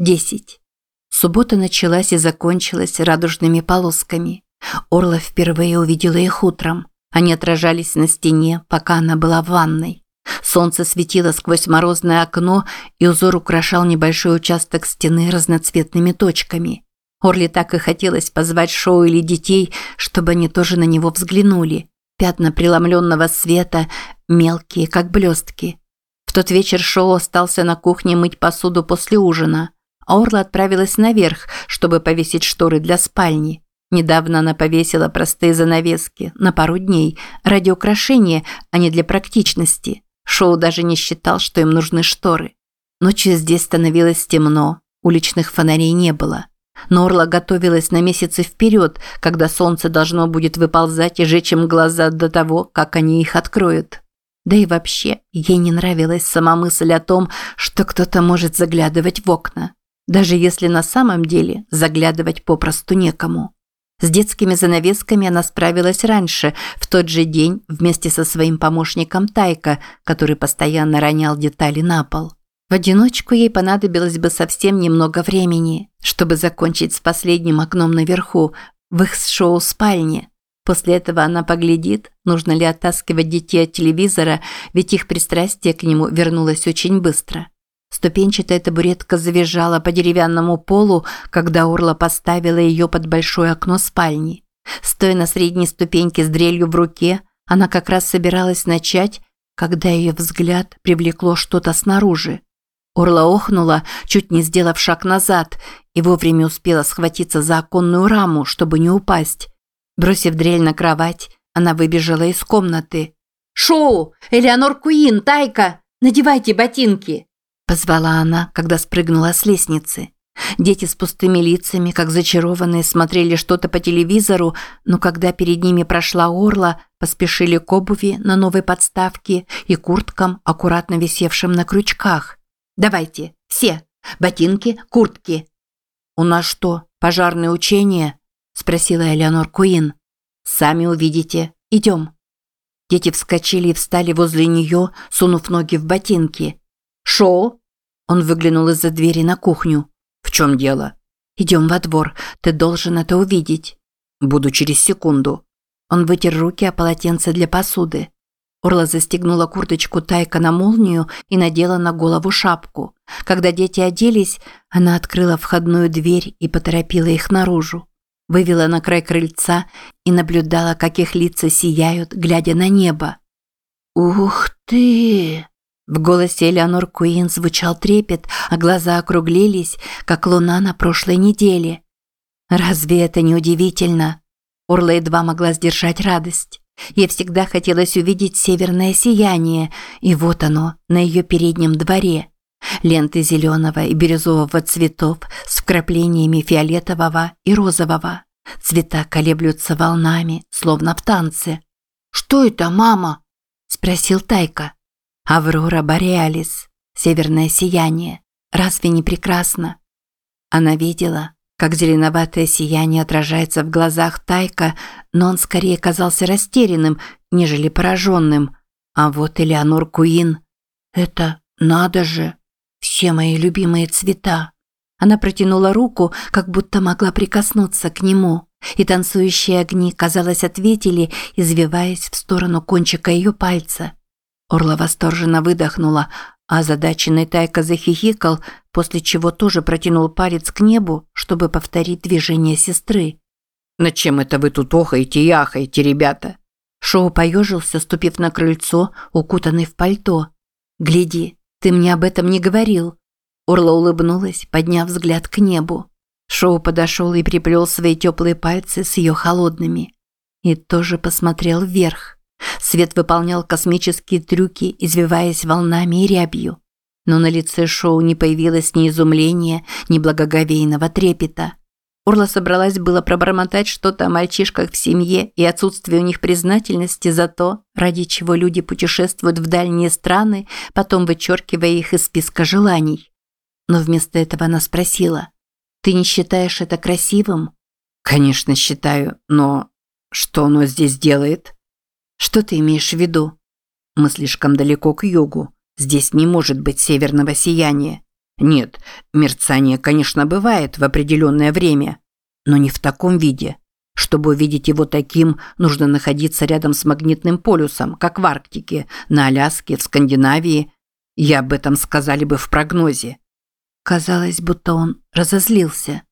Десять. Суббота началась и закончилась радужными полосками. Орла впервые увидела их утром. Они отражались на стене, пока она была в ванной. Солнце светило сквозь морозное окно, и узор украшал небольшой участок стены разноцветными точками. Орли так и хотелось позвать Шоу или детей, чтобы они тоже на него взглянули. Пятна преломленного света, мелкие, как блестки. В тот вечер Шоу остался на кухне мыть посуду после ужина, Орла отправилась наверх, чтобы повесить шторы для спальни. Недавно она повесила простые занавески на пару дней ради украшения, а не для практичности. Шоу даже не считал, что им нужны шторы. Ночью здесь становилось темно, уличных фонарей не было. Норла готовилась на месяцы вперед, когда солнце должно будет выползать и жечь им глаза до того, как они их откроют. Да и вообще, ей не нравилась сама мысль о том, что кто-то может заглядывать в окна. Даже если на самом деле заглядывать попросту некому. С детскими занавесками она справилась раньше, в тот же день, вместе со своим помощником Тайка, который постоянно ронял детали на пол. В одиночку ей понадобилось бы совсем немного времени, чтобы закончить с последним окном наверху, в их шоу-спальне. После этого она поглядит, нужно ли оттаскивать детей от телевизора, ведь их пристрастие к нему вернулось очень быстро. Ступенчатая табуретка завизжала по деревянному полу, когда Орла поставила ее под большое окно спальни. Стоя на средней ступеньке с дрелью в руке, она как раз собиралась начать, когда ее взгляд привлекло что-то снаружи. Орла охнула, чуть не сделав шаг назад, и вовремя успела схватиться за оконную раму, чтобы не упасть. Бросив дрель на кровать, она выбежала из комнаты. «Шоу! Элеонор Куин! Тайка! Надевайте ботинки!» Позвала она, когда спрыгнула с лестницы. Дети с пустыми лицами, как зачарованные, смотрели что-то по телевизору, но когда перед ними прошла орла, поспешили к обуви на новой подставке и курткам, аккуратно висевшим на крючках. «Давайте, все! Ботинки, куртки!» «У нас что, пожарное учение?» – спросила Элеонор Куин. «Сами увидите. Идем». Дети вскочили и встали возле нее, сунув ноги в ботинки – «Шоу?» Он выглянул из-за двери на кухню. «В чем дело?» «Идем во двор. Ты должен это увидеть». «Буду через секунду». Он вытер руки о полотенце для посуды. Орла застегнула курточку Тайка на молнию и надела на голову шапку. Когда дети оделись, она открыла входную дверь и поторопила их наружу. Вывела на край крыльца и наблюдала, как их лица сияют, глядя на небо. «Ух ты!» В голосе Элеонор Куин звучал трепет, а глаза округлились, как луна на прошлой неделе. Разве это не удивительно? Орла едва могла сдержать радость. Ей всегда хотелось увидеть северное сияние, и вот оно, на ее переднем дворе. Ленты зеленого и бирюзового цветов с вкраплениями фиолетового и розового. Цвета колеблются волнами, словно в танце. «Что это, мама?» – спросил Тайка. Аврора Бореалис, северное сияние. Разве не прекрасно? Она видела, как зеленоватое сияние отражается в глазах Тайка, но он скорее казался растерянным, нежели пораженным. А вот Элеонор Куин. Это надо же! Все мои любимые цвета. Она протянула руку, как будто могла прикоснуться к нему, и танцующие огни, казалось, ответили, извиваясь в сторону кончика ее пальца. Орла восторженно выдохнула, а задаченный Тайка захихикал, после чего тоже протянул палец к небу, чтобы повторить движение сестры. «Над чем это вы тут охаете и ахаете, ребята?» Шоу поежился, ступив на крыльцо, укутанный в пальто. «Гляди, ты мне об этом не говорил». Орла улыбнулась, подняв взгляд к небу. Шоу подошел и приплел свои теплые пальцы с ее холодными. И тоже посмотрел вверх. Свет выполнял космические трюки, извиваясь волнами и рябью. Но на лице Шоу не появилось ни изумления, ни благоговейного трепета. Орла собралась было пробормотать что-то о мальчишках в семье и отсутствии у них признательности за то, ради чего люди путешествуют в дальние страны, потом вычеркивая их из списка желаний. Но вместо этого она спросила, «Ты не считаешь это красивым?» «Конечно считаю, но что оно здесь делает?» Что ты имеешь в виду? Мы слишком далеко к югу. Здесь не может быть северного сияния. Нет, мерцание, конечно, бывает в определенное время, но не в таком виде. Чтобы увидеть его таким, нужно находиться рядом с магнитным полюсом, как в Арктике, на Аляске, в Скандинавии. И об этом сказали бы в прогнозе. Казалось, будто он разозлился.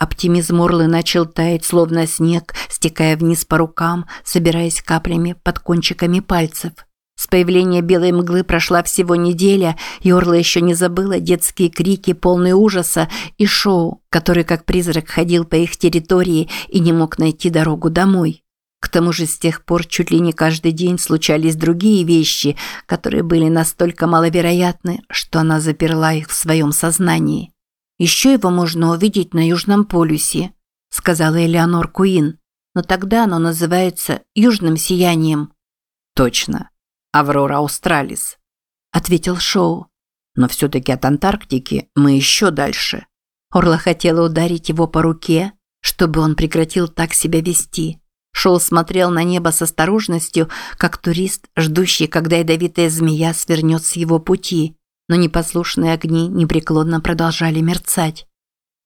Оптимизм Орлы начал таять, словно снег, стекая вниз по рукам, собираясь каплями под кончиками пальцев. С появления белой мглы прошла всего неделя, и Орла еще не забыла детские крики, полные ужаса, и шоу, который как призрак ходил по их территории и не мог найти дорогу домой. К тому же с тех пор чуть ли не каждый день случались другие вещи, которые были настолько маловероятны, что она заперла их в своем сознании. «Еще его можно увидеть на Южном полюсе», – сказала Элеонор Куин. «Но тогда оно называется Южным сиянием». «Точно. Аврора Аустралис», – ответил Шоу. «Но все-таки от Антарктики мы еще дальше». Орла хотела ударить его по руке, чтобы он прекратил так себя вести. Шоу смотрел на небо с осторожностью, как турист, ждущий, когда ядовитая змея свернет с его пути – но непослушные огни непреклонно продолжали мерцать.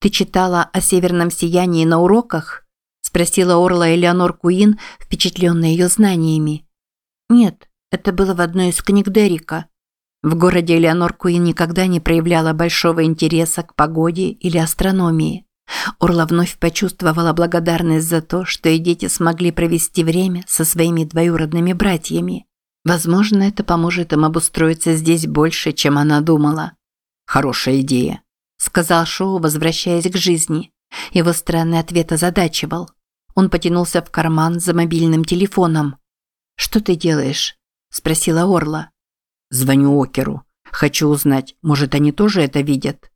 «Ты читала о северном сиянии на уроках?» – спросила Орла Элеонор Куин, впечатленная ее знаниями. «Нет, это было в одной из книг Дерека». В городе Элеонор Куин никогда не проявляла большого интереса к погоде или астрономии. Орла вновь почувствовала благодарность за то, что и дети смогли провести время со своими двоюродными братьями. Возможно, это поможет им обустроиться здесь больше, чем она думала. Хорошая идея, сказал Шоу, возвращаясь к жизни. Его странный ответ озадачивал. Он потянулся в карман за мобильным телефоном. Что ты делаешь? спросила Орла. Звоню Океру. Хочу узнать, может, они тоже это видят.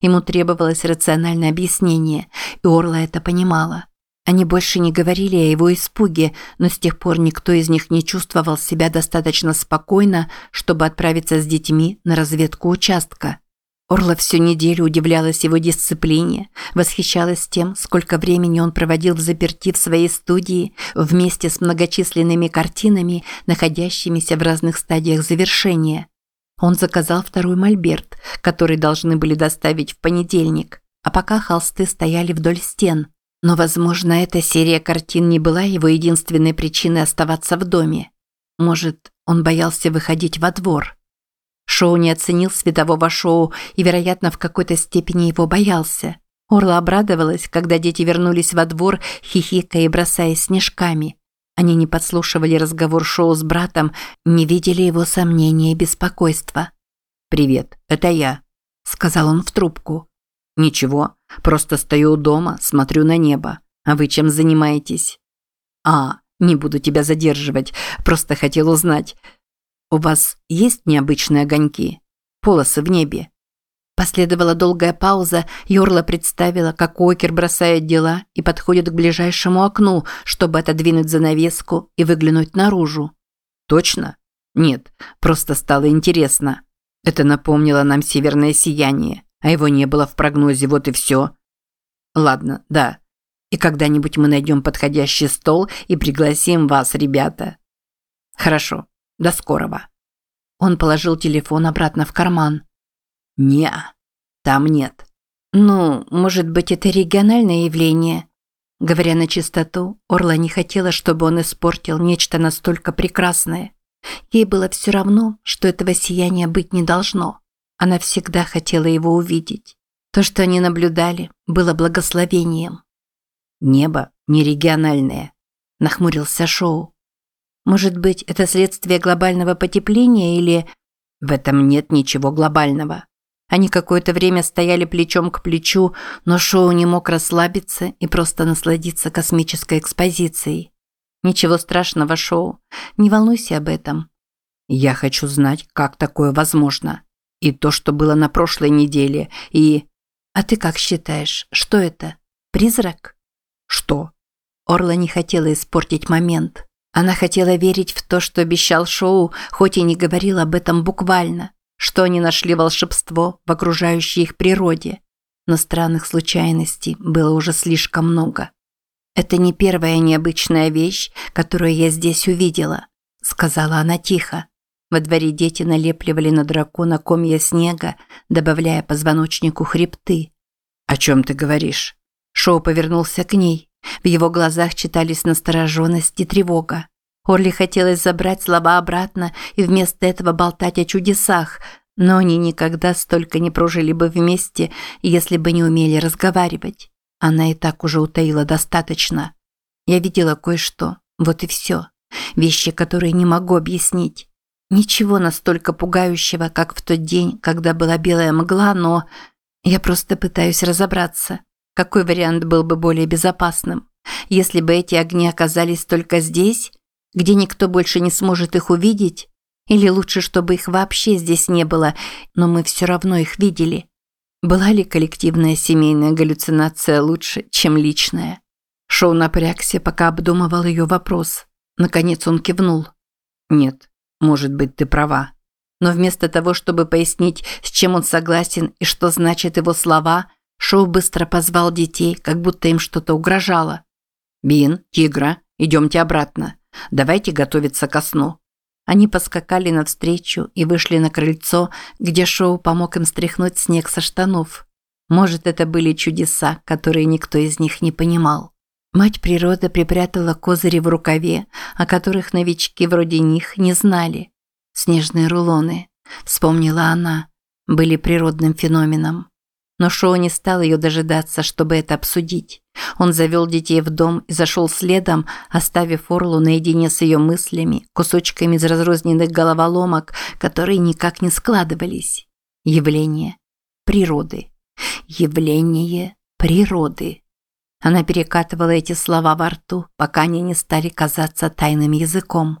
Ему требовалось рациональное объяснение, и Орла это понимала. Они больше не говорили о его испуге, но с тех пор никто из них не чувствовал себя достаточно спокойно, чтобы отправиться с детьми на разведку участка. Орла всю неделю удивлялась его дисциплине, восхищалась тем, сколько времени он проводил в заперти в своей студии вместе с многочисленными картинами, находящимися в разных стадиях завершения. Он заказал второй мольберт, который должны были доставить в понедельник, а пока холсты стояли вдоль стен – но, возможно, эта серия картин не была его единственной причиной оставаться в доме. Может, он боялся выходить во двор. Шоу не оценил светового шоу и, вероятно, в какой-то степени его боялся. Орла обрадовалась, когда дети вернулись во двор, хихикая и бросаясь снежками. Они не подслушивали разговор Шоу с братом, не видели его сомнения и беспокойства. «Привет, это я», – сказал он в трубку. «Ничего, просто стою у дома, смотрю на небо. А вы чем занимаетесь?» «А, не буду тебя задерживать, просто хотел узнать. У вас есть необычные огоньки? Полосы в небе?» Последовала долгая пауза, Йорла представила, как Уокер бросает дела и подходит к ближайшему окну, чтобы отодвинуть занавеску и выглянуть наружу. «Точно? Нет, просто стало интересно. Это напомнило нам северное сияние а его не было в прогнозе, вот и все. Ладно, да. И когда-нибудь мы найдем подходящий стол и пригласим вас, ребята. Хорошо, до скорого. Он положил телефон обратно в карман. Не, там нет. Ну, может быть, это региональное явление? Говоря на чистоту, Орла не хотела, чтобы он испортил нечто настолько прекрасное. Ей было все равно, что этого сияния быть не должно. Она всегда хотела его увидеть. То, что они наблюдали, было благословением. «Небо не региональное», – нахмурился Шоу. «Может быть, это следствие глобального потепления или...» «В этом нет ничего глобального». Они какое-то время стояли плечом к плечу, но Шоу не мог расслабиться и просто насладиться космической экспозицией. «Ничего страшного, Шоу. Не волнуйся об этом». «Я хочу знать, как такое возможно», и то, что было на прошлой неделе, и... А ты как считаешь, что это? Призрак? Что? Орла не хотела испортить момент. Она хотела верить в то, что обещал Шоу, хоть и не говорил об этом буквально, что они нашли волшебство в окружающей их природе. Но странных случайностей было уже слишком много. «Это не первая необычная вещь, которую я здесь увидела», – сказала она тихо. Во дворе дети налепливали на дракона комья снега, добавляя позвоночнику хребты. «О чем ты говоришь?» Шоу повернулся к ней. В его глазах читались настороженность и тревога. Орли хотелось забрать слова обратно и вместо этого болтать о чудесах, но они никогда столько не прожили бы вместе, если бы не умели разговаривать. Она и так уже утаила достаточно. Я видела кое-что, вот и все. Вещи, которые не могу объяснить. Ничего настолько пугающего, как в тот день, когда была белая мгла, но я просто пытаюсь разобраться, какой вариант был бы более безопасным. Если бы эти огни оказались только здесь, где никто больше не сможет их увидеть, или лучше, чтобы их вообще здесь не было, но мы все равно их видели. Была ли коллективная семейная галлюцинация лучше, чем личная? Шоу напрягся, пока обдумывал ее вопрос. Наконец он кивнул. Нет, может быть, ты права. Но вместо того, чтобы пояснить, с чем он согласен и что значат его слова, Шоу быстро позвал детей, как будто им что-то угрожало. «Бин, Тигра, идемте обратно. Давайте готовиться ко сну». Они поскакали навстречу и вышли на крыльцо, где Шоу помог им стряхнуть снег со штанов. Может, это были чудеса, которые никто из них не понимал. Мать природа припрятала козыри в рукаве, о которых новички вроде них не знали. Снежные рулоны, вспомнила она, были природным феноменом. Но Шоу не стал ее дожидаться, чтобы это обсудить. Он завел детей в дом и зашел следом, оставив Орлу наедине с ее мыслями, кусочками из разрозненных головоломок, которые никак не складывались. Явление природы. Явление природы. Она перекатывала эти слова во рту, пока они не стали казаться тайным языком.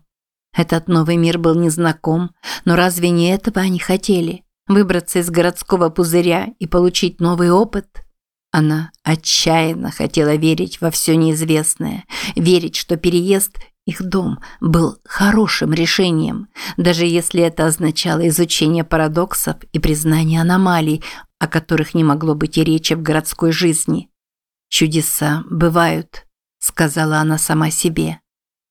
Этот новый мир был незнаком, но разве не этого они хотели? Выбраться из городского пузыря и получить новый опыт? Она отчаянно хотела верить во все неизвестное, верить, что переезд их дом был хорошим решением, даже если это означало изучение парадоксов и признание аномалий, о которых не могло быть и речи в городской жизни. «Чудеса бывают», – сказала она сама себе.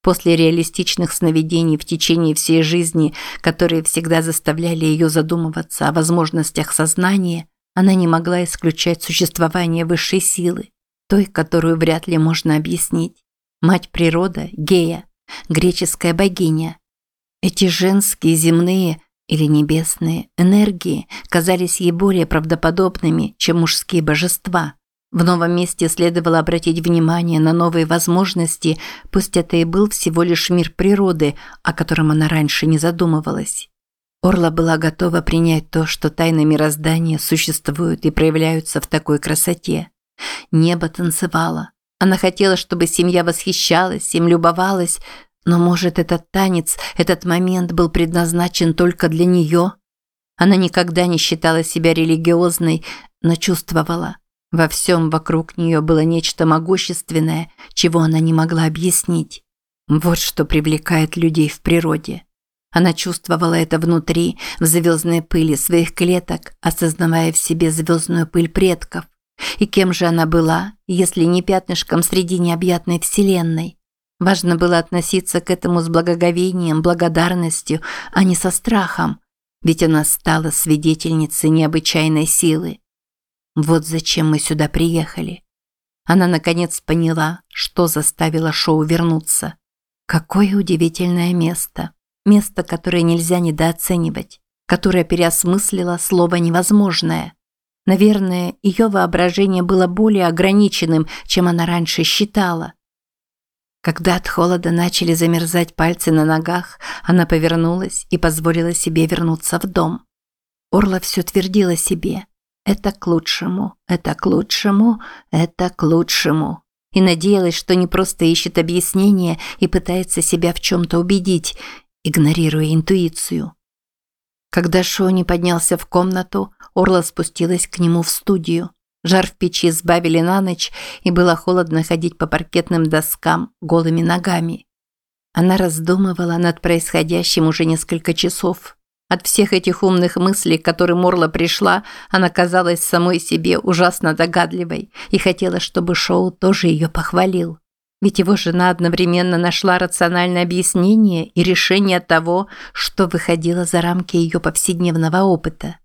После реалистичных сновидений в течение всей жизни, которые всегда заставляли ее задумываться о возможностях сознания, она не могла исключать существование высшей силы, той, которую вряд ли можно объяснить. Мать природа, Гея, греческая богиня. Эти женские, земные или небесные энергии казались ей более правдоподобными, чем мужские божества. В новом месте следовало обратить внимание на новые возможности, пусть это и был всего лишь мир природы, о котором она раньше не задумывалась. Орла была готова принять то, что тайны мироздания существуют и проявляются в такой красоте. Небо танцевало. Она хотела, чтобы семья восхищалась, им любовалась, но, может, этот танец, этот момент был предназначен только для нее? Она никогда не считала себя религиозной, но чувствовала – во всем вокруг нее было нечто могущественное, чего она не могла объяснить. Вот что привлекает людей в природе. Она чувствовала это внутри, в звездной пыли своих клеток, осознавая в себе звездную пыль предков. И кем же она была, если не пятнышком среди необъятной вселенной? Важно было относиться к этому с благоговением, благодарностью, а не со страхом, ведь она стала свидетельницей необычайной силы. Вот зачем мы сюда приехали. Она наконец поняла, что заставило Шоу вернуться. Какое удивительное место. Место, которое нельзя недооценивать, которое переосмыслило слово «невозможное». Наверное, ее воображение было более ограниченным, чем она раньше считала. Когда от холода начали замерзать пальцы на ногах, она повернулась и позволила себе вернуться в дом. Орла все твердила себе. Это к лучшему, это к лучшему, это к лучшему. И надеялась, что не просто ищет объяснение и пытается себя в чем-то убедить, игнорируя интуицию. Когда Шони поднялся в комнату, Орла спустилась к нему в студию. Жар в печи сбавили на ночь, и было холодно ходить по паркетным доскам голыми ногами. Она раздумывала над происходящим уже несколько часов. От всех этих умных мыслей, к которым Орла пришла, она казалась самой себе ужасно догадливой и хотела, чтобы Шоу тоже ее похвалил. Ведь его жена одновременно нашла рациональное объяснение и решение того, что выходило за рамки ее повседневного опыта.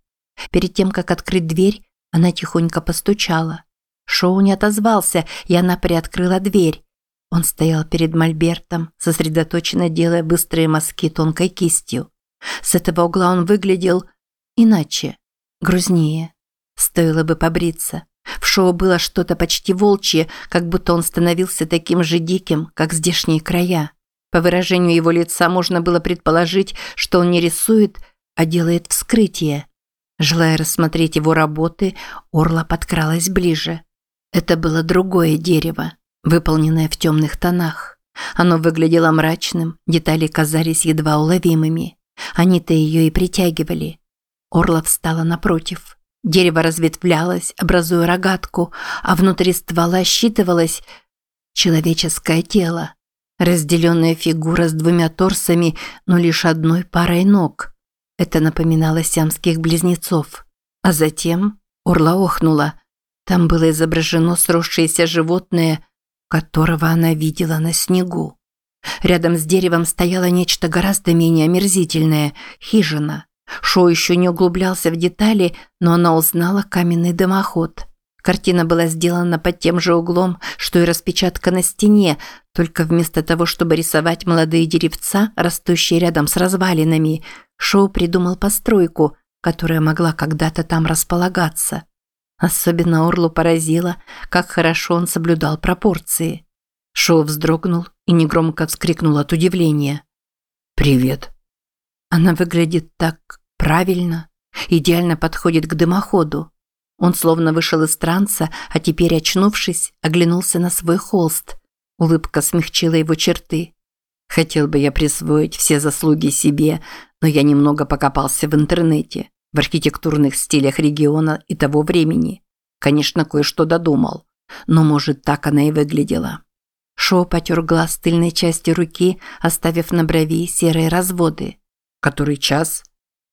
Перед тем, как открыть дверь, она тихонько постучала. Шоу не отозвался, и она приоткрыла дверь. Он стоял перед мольбертом, сосредоточенно делая быстрые мазки тонкой кистью. С этого угла он выглядел иначе, грузнее. Стоило бы побриться. В шоу было что-то почти волчье, как будто он становился таким же диким, как здешние края. По выражению его лица можно было предположить, что он не рисует, а делает вскрытие. Желая рассмотреть его работы, Орла подкралась ближе. Это было другое дерево, выполненное в темных тонах. Оно выглядело мрачным, детали казались едва уловимыми. Они-то ее и притягивали. Орла встала напротив. Дерево разветвлялось, образуя рогатку, а внутри ствола считывалось человеческое тело. Разделенная фигура с двумя торсами, но лишь одной парой ног. Это напоминало сиамских близнецов. А затем Орла охнула. Там было изображено сросшееся животное, которого она видела на снегу. Рядом с деревом стояло нечто гораздо менее омерзительное – хижина. Шоу еще не углублялся в детали, но она узнала каменный дымоход. Картина была сделана под тем же углом, что и распечатка на стене, только вместо того, чтобы рисовать молодые деревца, растущие рядом с развалинами, Шоу придумал постройку, которая могла когда-то там располагаться. Особенно Орлу поразило, как хорошо он соблюдал пропорции. Шоу вздрогнул и негромко вскрикнул от удивления. «Привет». Она выглядит так правильно, идеально подходит к дымоходу. Он словно вышел из транса, а теперь, очнувшись, оглянулся на свой холст. Улыбка смягчила его черты. Хотел бы я присвоить все заслуги себе, но я немного покопался в интернете, в архитектурных стилях региона и того времени. Конечно, кое-что додумал, но, может, так она и выглядела. Шоу потер глаз тыльной части руки, оставив на брови серые разводы. Который час?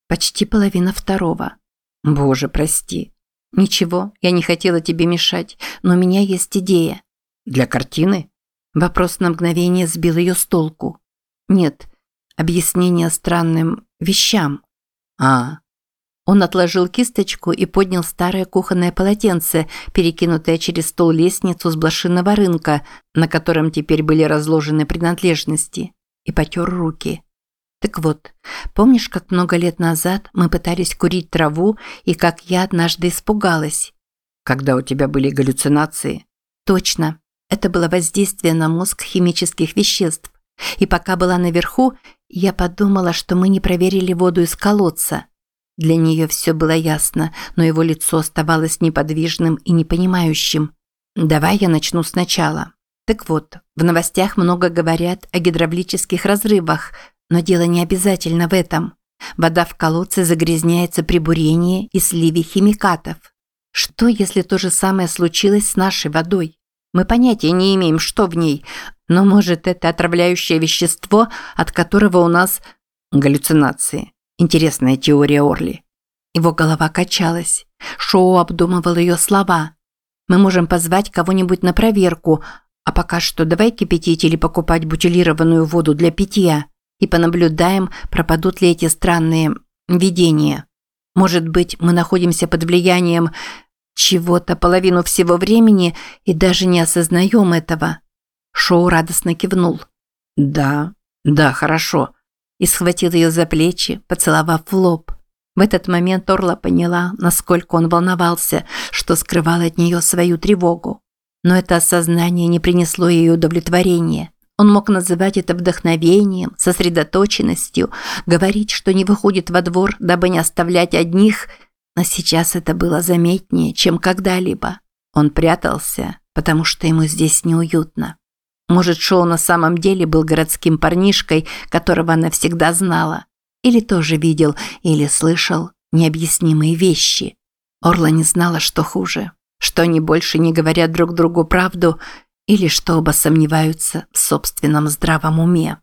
Почти половина второго. Боже, прости. Ничего, я не хотела тебе мешать, но у меня есть идея. Для картины? Вопрос на мгновение сбил ее с толку. Нет, объяснение странным вещам. А, он отложил кисточку и поднял старое кухонное полотенце, перекинутое через стол лестницу с блошиного рынка, на котором теперь были разложены принадлежности, и потер руки. Так вот, помнишь, как много лет назад мы пытались курить траву и как я однажды испугалась? Когда у тебя были галлюцинации? Точно. Это было воздействие на мозг химических веществ. И пока была наверху, я подумала, что мы не проверили воду из колодца. Для нее все было ясно, но его лицо оставалось неподвижным и непонимающим. «Давай я начну сначала». Так вот, в новостях много говорят о гидравлических разрывах, но дело не обязательно в этом. Вода в колодце загрязняется при бурении и сливе химикатов. Что, если то же самое случилось с нашей водой? Мы понятия не имеем, что в ней, но может это отравляющее вещество, от которого у нас галлюцинации. Интересная теория Орли. Его голова качалась. Шоу обдумывал ее слова. Мы можем позвать кого-нибудь на проверку, а пока что давай кипятить или покупать бутилированную воду для питья и понаблюдаем, пропадут ли эти странные видения. Может быть, мы находимся под влиянием чего-то половину всего времени и даже не осознаем этого. Шоу радостно кивнул. Да, да, хорошо. И схватил ее за плечи, поцеловав в лоб. В этот момент Орла поняла, насколько он волновался, что скрывал от нее свою тревогу. Но это осознание не принесло ей удовлетворения. Он мог называть это вдохновением, сосредоточенностью, говорить, что не выходит во двор, дабы не оставлять одних, но сейчас это было заметнее, чем когда-либо. Он прятался, потому что ему здесь неуютно. Может, Шоу на самом деле был городским парнишкой, которого она всегда знала. Или тоже видел, или слышал необъяснимые вещи. Орла не знала, что хуже. Что они больше не говорят друг другу правду – или что оба сомневаются в собственном здравом уме.